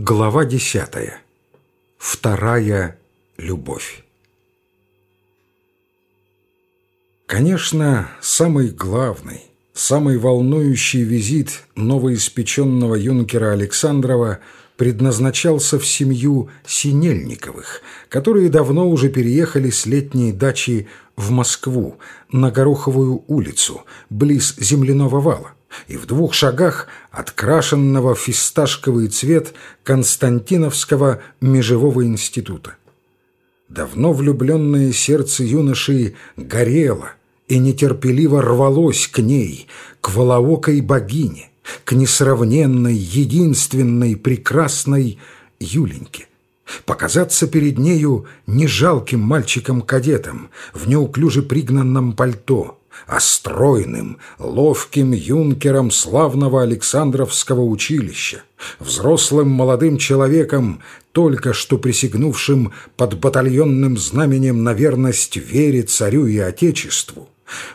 Глава десятая. Вторая любовь. Конечно, самый главный, самый волнующий визит новоиспеченного юнкера Александрова предназначался в семью Синельниковых, которые давно уже переехали с летней дачи в Москву, на Гороховую улицу, близ земляного вала и в двух шагах от крашенного фисташковый цвет Константиновского межевого института. Давно влюбленное сердце юноши горело и нетерпеливо рвалось к ней, к волоокой богине, к несравненной, единственной, прекрасной Юленьке. Показаться перед нею не жалким мальчиком-кадетом в неуклюже пригнанном пальто – а стройным, ловким юнкером славного Александровского училища, взрослым молодым человеком, только что присягнувшим под батальонным знаменем на верность вере царю и отечеству.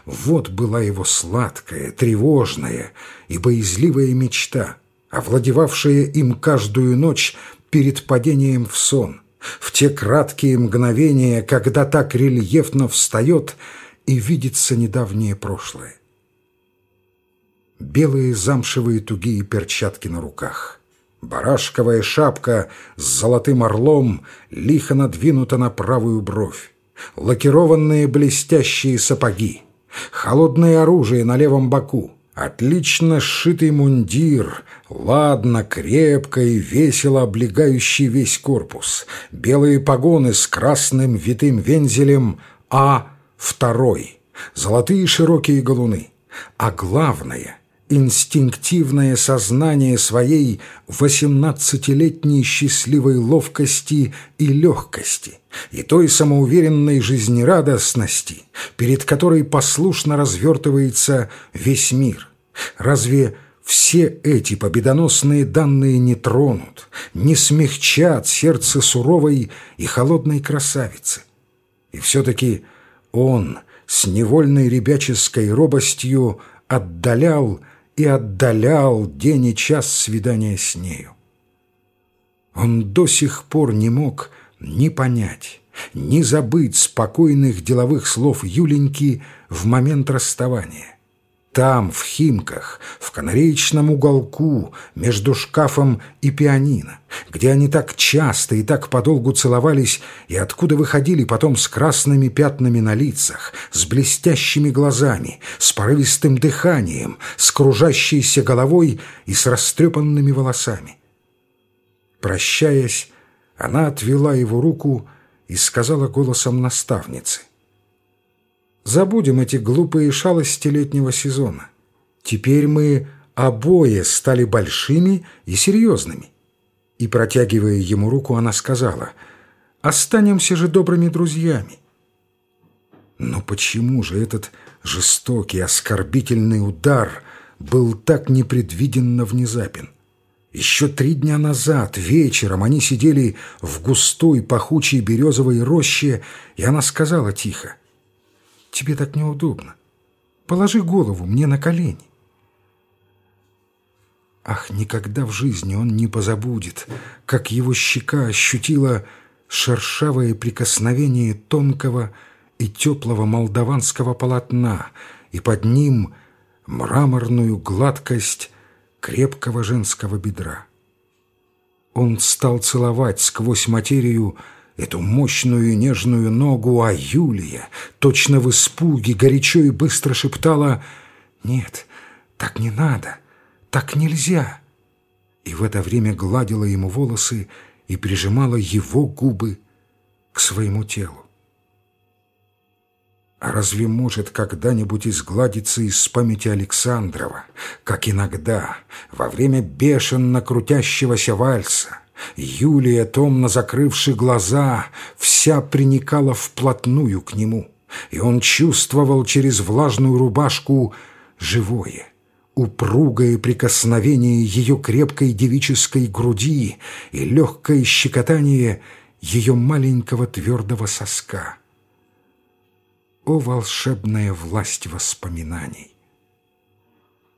Вот была его сладкая, тревожная и боязливая мечта, овладевавшая им каждую ночь перед падением в сон, в те краткие мгновения, когда так рельефно встает – и видится недавнее прошлое. Белые замшевые тугие перчатки на руках. Барашковая шапка с золотым орлом лихо надвинута на правую бровь. Лакированные блестящие сапоги. Холодное оружие на левом боку. Отлично сшитый мундир, ладно, крепко и весело облегающий весь корпус. Белые погоны с красным витым вензелем А Второй – золотые широкие галуны. А главное – инстинктивное сознание своей восемнадцатилетней счастливой ловкости и легкости и той самоуверенной жизнерадостности, перед которой послушно развертывается весь мир. Разве все эти победоносные данные не тронут, не смягчат сердце суровой и холодной красавицы? И все-таки он с невольной ребяческой робостью отдалял и отдалял день и час свидания с нею. Он до сих пор не мог ни понять, ни забыть спокойных деловых слов Юленьки в момент расставания. Там, в Химках, в канареечном уголку, между шкафом и пианино, где они так часто и так подолгу целовались, и откуда выходили потом с красными пятнами на лицах, с блестящими глазами, с порывистым дыханием, с кружащейся головой и с растрепанными волосами. Прощаясь, она отвела его руку и сказала голосом наставницы — Забудем эти глупые шалости летнего сезона. Теперь мы обои стали большими и серьезными. И, протягивая ему руку, она сказала, «Останемся же добрыми друзьями». Но почему же этот жестокий, оскорбительный удар был так непредвиденно внезапен? Еще три дня назад, вечером, они сидели в густой пахучей березовой роще, и она сказала тихо, Тебе так неудобно. Положи голову мне на колени. Ах, никогда в жизни он не позабудет, как его щека ощутила шершавое прикосновение тонкого и теплого молдаванского полотна, и под ним мраморную гладкость крепкого женского бедра. Он стал целовать сквозь материю эту мощную и нежную ногу, а Юлия, точно в испуге, горячо и быстро шептала «Нет, так не надо, так нельзя!» И в это время гладила ему волосы и прижимала его губы к своему телу. А разве может когда-нибудь изгладиться из памяти Александрова, как иногда, во время бешено крутящегося вальса, Юлия, томно закрывши глаза, вся приникала вплотную к нему, и он чувствовал через влажную рубашку живое, упругое прикосновение ее крепкой девической груди и легкое щекотание ее маленького твердого соска. О, волшебная власть воспоминаний!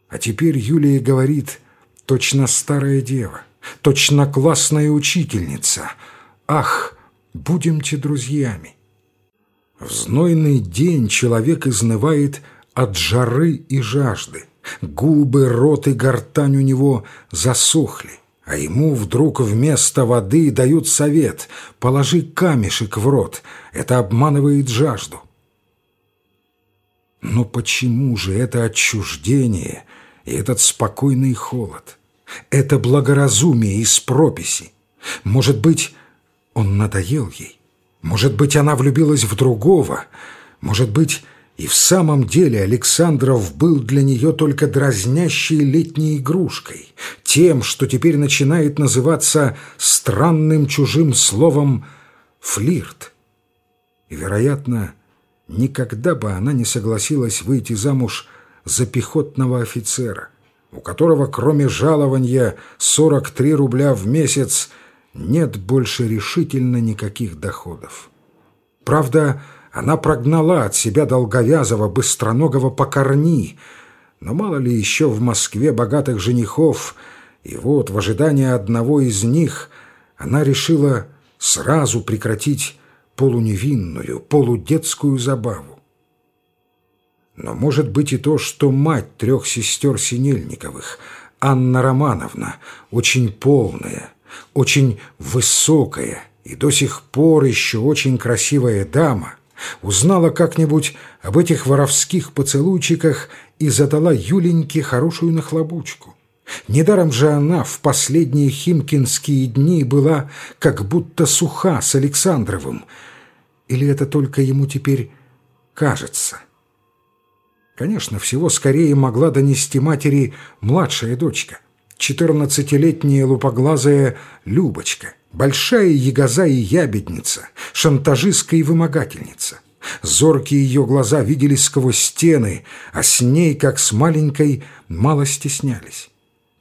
А теперь Юлия говорит, точно старая дева — точно классная учительница. Ах, будемте друзьями. В знойный день человек изнывает от жары и жажды. Губы, рот и гортань у него засохли, а ему вдруг вместо воды дают совет «положи камешек в рот, это обманывает жажду». Но почему же это отчуждение и этот спокойный холод? Это благоразумие из прописи. Может быть, он надоел ей? Может быть, она влюбилась в другого? Может быть, и в самом деле Александров был для нее только дразнящей летней игрушкой, тем, что теперь начинает называться странным чужим словом «флирт». И, вероятно, никогда бы она не согласилась выйти замуж за пехотного офицера, у которого кроме жалования 43 рубля в месяц нет больше решительно никаких доходов. Правда, она прогнала от себя долговязого, быстроногого покорни, но мало ли еще в Москве богатых женихов, и вот в ожидании одного из них она решила сразу прекратить полуневинную, полудетскую забаву. Но может быть и то, что мать трех сестер Синельниковых, Анна Романовна, очень полная, очень высокая и до сих пор еще очень красивая дама – узнала как-нибудь об этих воровских поцелуйчиках и задала Юленьке хорошую нахлобучку. Недаром же она в последние химкинские дни была как будто суха с Александровым. Или это только ему теперь кажется? Конечно, всего скорее могла донести матери младшая дочка, четырнадцатилетняя лупоглазая Любочка – Большая ягоза и ябедница, шантажистка и вымогательница. Зоркие ее глаза видели сквозь стены, а с ней, как с маленькой, мало стеснялись.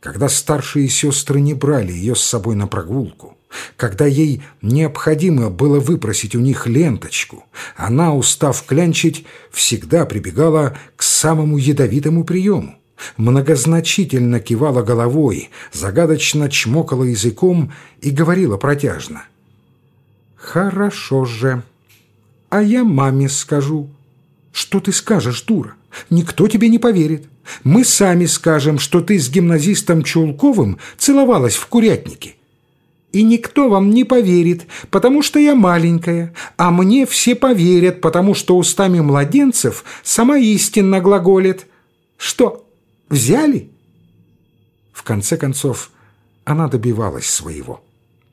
Когда старшие сестры не брали ее с собой на прогулку, когда ей необходимо было выпросить у них ленточку, она, устав клянчить, всегда прибегала к самому ядовитому приему многозначительно кивала головой, загадочно чмокала языком и говорила протяжно. «Хорошо же. А я маме скажу». «Что ты скажешь, дура? Никто тебе не поверит. Мы сами скажем, что ты с гимназистом Чулковым целовалась в курятнике». И никто вам не поверит, потому что я маленькая, а мне все поверят, потому что устами младенцев сама истинно глаголит. Что, Взяли? В конце концов, она добивалась своего.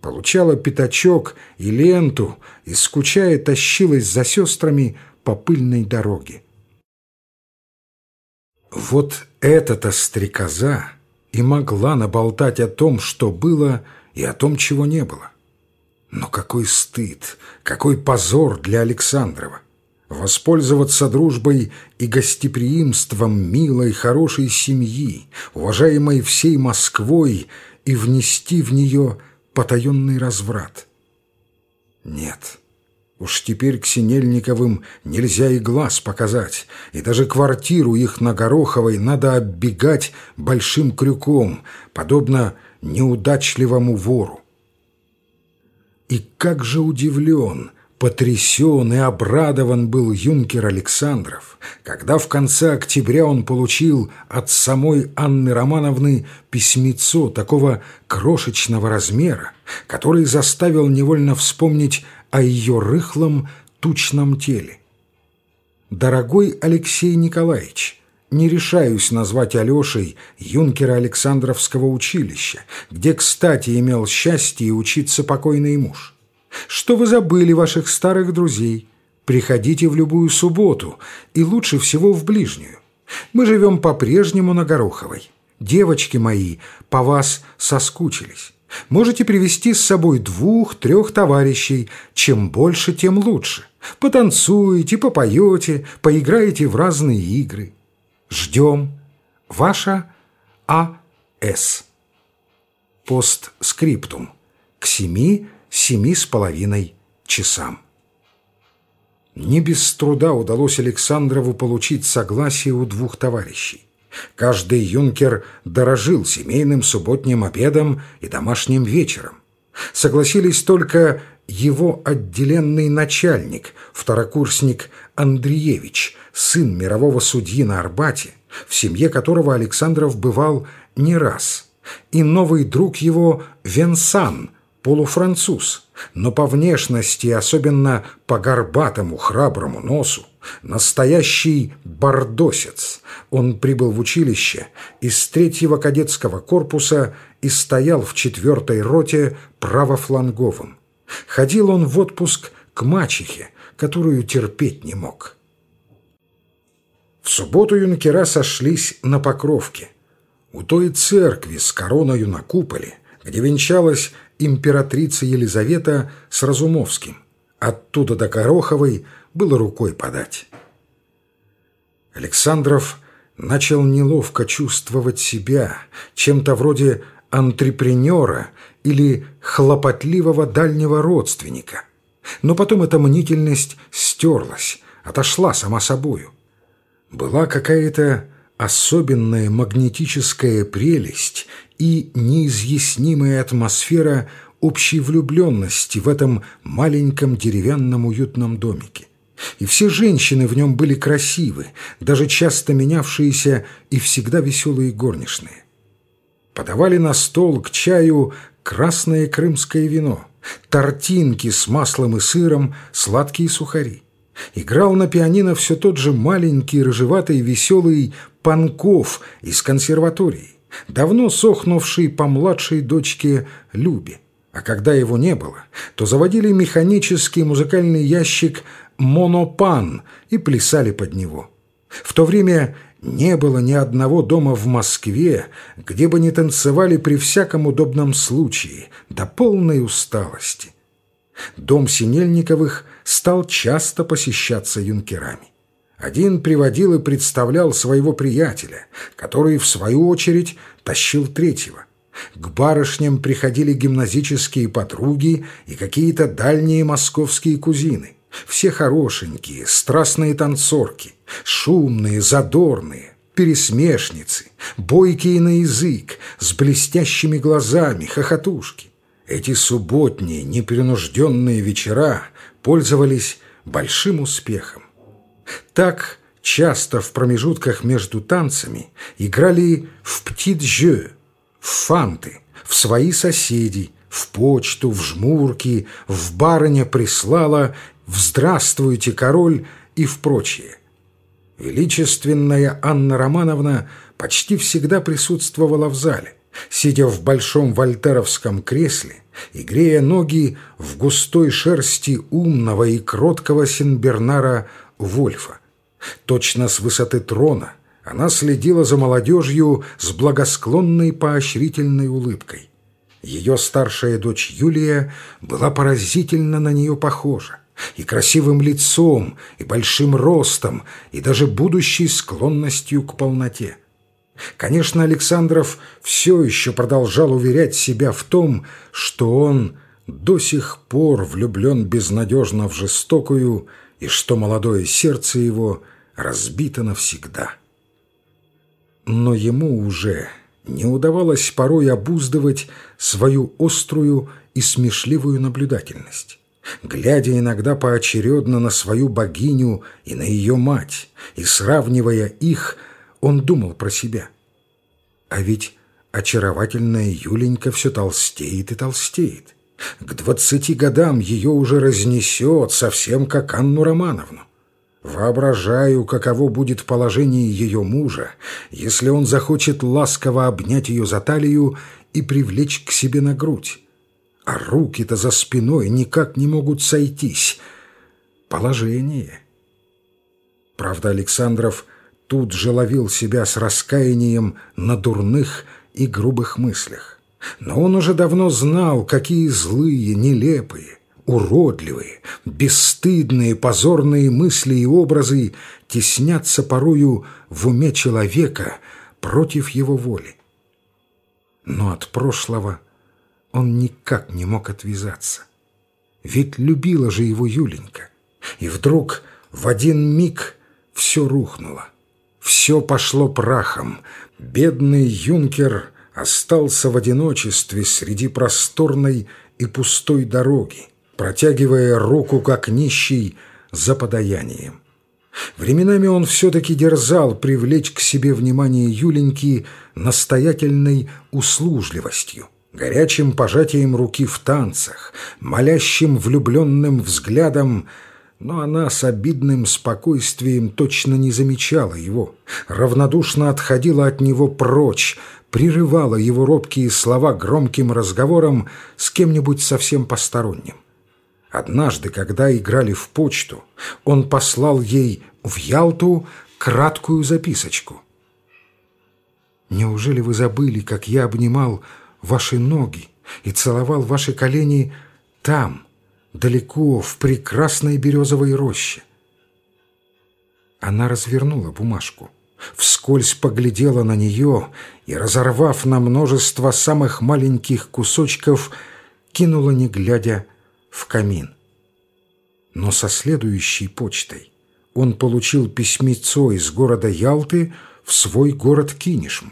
Получала пятачок и ленту и, скучая, тащилась за сестрами по пыльной дороге. Вот эта-то стрекоза и могла наболтать о том, что было, и о том, чего не было. Но какой стыд, какой позор для Александрова! воспользоваться дружбой и гостеприимством милой, хорошей семьи, уважаемой всей Москвой, и внести в нее потаенный разврат. Нет, уж теперь к Синельниковым нельзя и глаз показать, и даже квартиру их на Гороховой надо оббегать большим крюком, подобно неудачливому вору. И как же удивлен — Потрясен и обрадован был юнкер Александров, когда в конце октября он получил от самой Анны Романовны письмецо такого крошечного размера, который заставил невольно вспомнить о ее рыхлом тучном теле. «Дорогой Алексей Николаевич», не решаюсь назвать Алешей юнкера Александровского училища, где, кстати, имел счастье учиться покойный муж что вы забыли ваших старых друзей. Приходите в любую субботу, и лучше всего в ближнюю. Мы живем по-прежнему на Гороховой. Девочки мои по вас соскучились. Можете привести с собой двух-трех товарищей. Чем больше, тем лучше. Потанцуете, попоете, поиграете в разные игры. Ждем. Ваша А.С. Постскриптум. К семи семи с половиной часам. Не без труда удалось Александрову получить согласие у двух товарищей. Каждый юнкер дорожил семейным субботним обедом и домашним вечером. Согласились только его отделенный начальник, второкурсник Андреевич, сын мирового судьи на Арбате, в семье которого Александров бывал не раз, и новый друг его Венсан, полуфранцуз, но по внешности, особенно по горбатому храброму носу, настоящий бордосец. Он прибыл в училище из третьего кадетского корпуса и стоял в четвертой роте правофланговым. Ходил он в отпуск к мачехе, которую терпеть не мог. В субботу юнкера сошлись на Покровке. У той церкви с короною на куполе, где венчалась императрица Елизавета с Разумовским. Оттуда до Гороховой было рукой подать. Александров начал неловко чувствовать себя чем-то вроде антрепренера или хлопотливого дальнего родственника. Но потом эта мнительность стерлась, отошла сама собою. Была какая-то особенная магнетическая прелесть и неизъяснимая атмосфера общей влюбленности в этом маленьком деревянном уютном домике. И все женщины в нем были красивы, даже часто менявшиеся и всегда веселые горничные. Подавали на стол к чаю красное крымское вино, тортинки с маслом и сыром, сладкие сухари. Играл на пианино все тот же маленький, рыжеватый, веселый Панков из консерватории, давно сохнувший по младшей дочке Любе. А когда его не было, то заводили механический музыкальный ящик «Монопан» и плясали под него. В то время не было ни одного дома в Москве, где бы не танцевали при всяком удобном случае, до полной усталости. Дом Синельниковых стал часто посещаться юнкерами. Один приводил и представлял своего приятеля, который, в свою очередь, тащил третьего. К барышням приходили гимназические подруги и какие-то дальние московские кузины. Все хорошенькие, страстные танцорки, шумные, задорные, пересмешницы, бойкие на язык, с блестящими глазами, хохотушки. Эти субботние, непринужденные вечера пользовались большим успехом. Так часто в промежутках между танцами играли в птит-жё, в фанты, в свои соседи, в почту, в жмурки, в барыня прислала, в «Здравствуйте, король» и в прочее. Величественная Анна Романовна почти всегда присутствовала в зале, сидя в большом вольтеровском кресле и грея ноги в густой шерсти умного и кроткого Синбернара Вольфа. Точно с высоты трона она следила за молодежью с благосклонной поощрительной улыбкой. Ее старшая дочь Юлия была поразительно на нее похожа и красивым лицом, и большим ростом, и даже будущей склонностью к полноте. Конечно, Александров все еще продолжал уверять себя в том, что он до сих пор влюблен безнадежно в жестокую, и что молодое сердце его разбито навсегда. Но ему уже не удавалось порой обуздывать свою острую и смешливую наблюдательность. Глядя иногда поочередно на свою богиню и на ее мать, и сравнивая их, он думал про себя. А ведь очаровательная Юленька все толстеет и толстеет. К двадцати годам ее уже разнесет, совсем как Анну Романовну. Воображаю, каково будет положение ее мужа, если он захочет ласково обнять ее за талию и привлечь к себе на грудь. А руки-то за спиной никак не могут сойтись. Положение. Правда, Александров тут же ловил себя с раскаянием на дурных и грубых мыслях. Но он уже давно знал, какие злые, нелепые, уродливые, бесстыдные, позорные мысли и образы теснятся порою в уме человека против его воли. Но от прошлого он никак не мог отвязаться. Ведь любила же его Юленька. И вдруг в один миг все рухнуло. Все пошло прахом. Бедный юнкер остался в одиночестве среди просторной и пустой дороги, протягивая руку, как нищий, за подаянием. Временами он все-таки дерзал привлечь к себе внимание Юленьки настоятельной услужливостью, горячим пожатием руки в танцах, молящим влюбленным взглядом, но она с обидным спокойствием точно не замечала его, равнодушно отходила от него прочь, прерывала его робкие слова громким разговором с кем-нибудь совсем посторонним. Однажды, когда играли в почту, он послал ей в Ялту краткую записочку. «Неужели вы забыли, как я обнимал ваши ноги и целовал ваши колени там, далеко, в прекрасной березовой роще?» Она развернула бумажку, вскользь поглядела на нее и, разорвав на множество самых маленьких кусочков, кинула, не глядя, в камин. Но со следующей почтой он получил письмецо из города Ялты в свой город Кинешм.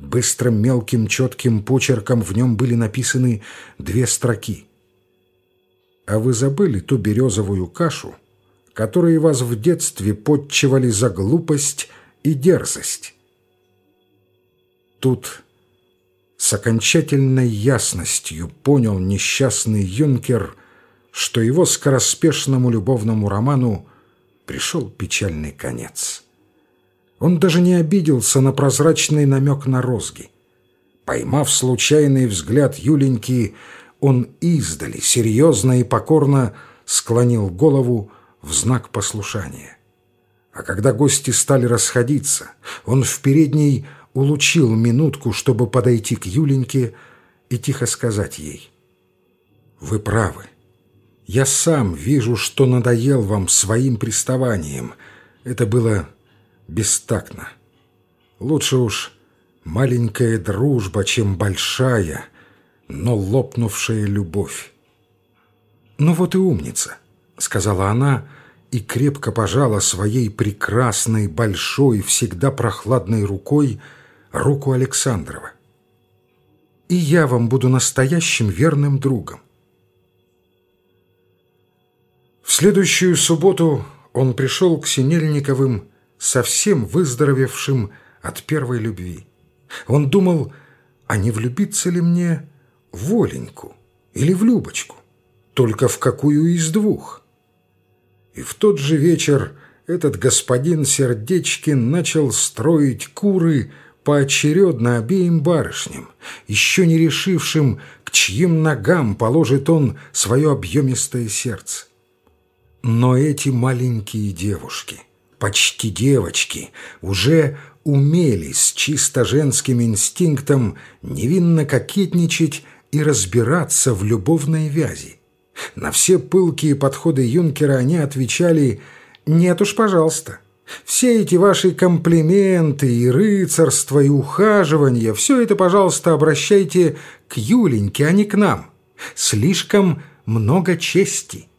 Быстрым мелким четким почерком в нем были написаны две строки. «А вы забыли ту березовую кашу, которой вас в детстве подчивали за глупость и дерзость?» Тут с окончательной ясностью понял несчастный юнкер, что его скороспешному любовному роману пришел печальный конец. Он даже не обиделся на прозрачный намек на розги. Поймав случайный взгляд Юленьки, он издали, серьезно и покорно склонил голову в знак послушания. А когда гости стали расходиться, он в передней улучил минутку, чтобы подойти к Юленьке и тихо сказать ей. «Вы правы. Я сам вижу, что надоел вам своим приставанием. Это было бестактно. Лучше уж маленькая дружба, чем большая, но лопнувшая любовь». «Ну вот и умница», — сказала она, и крепко пожала своей прекрасной, большой, всегда прохладной рукой руку Александрова. «И я вам буду настоящим верным другом». В следующую субботу он пришел к Синельниковым совсем выздоровевшим от первой любви. Он думал, а не влюбиться ли мне в Оленьку или в Любочку, только в какую из двух. И в тот же вечер этот господин Сердечкин начал строить куры поочередно обеим барышням, еще не решившим, к чьим ногам положит он свое объемистое сердце. Но эти маленькие девушки, почти девочки, уже умели с чисто женским инстинктом невинно кокетничать и разбираться в любовной вязи. На все пылкие подходы юнкера они отвечали «Нет уж, пожалуйста». Все эти ваши комплименты и рыцарство, и ухаживания, все это, пожалуйста, обращайте к Юленьке, а не к нам. Слишком много чести.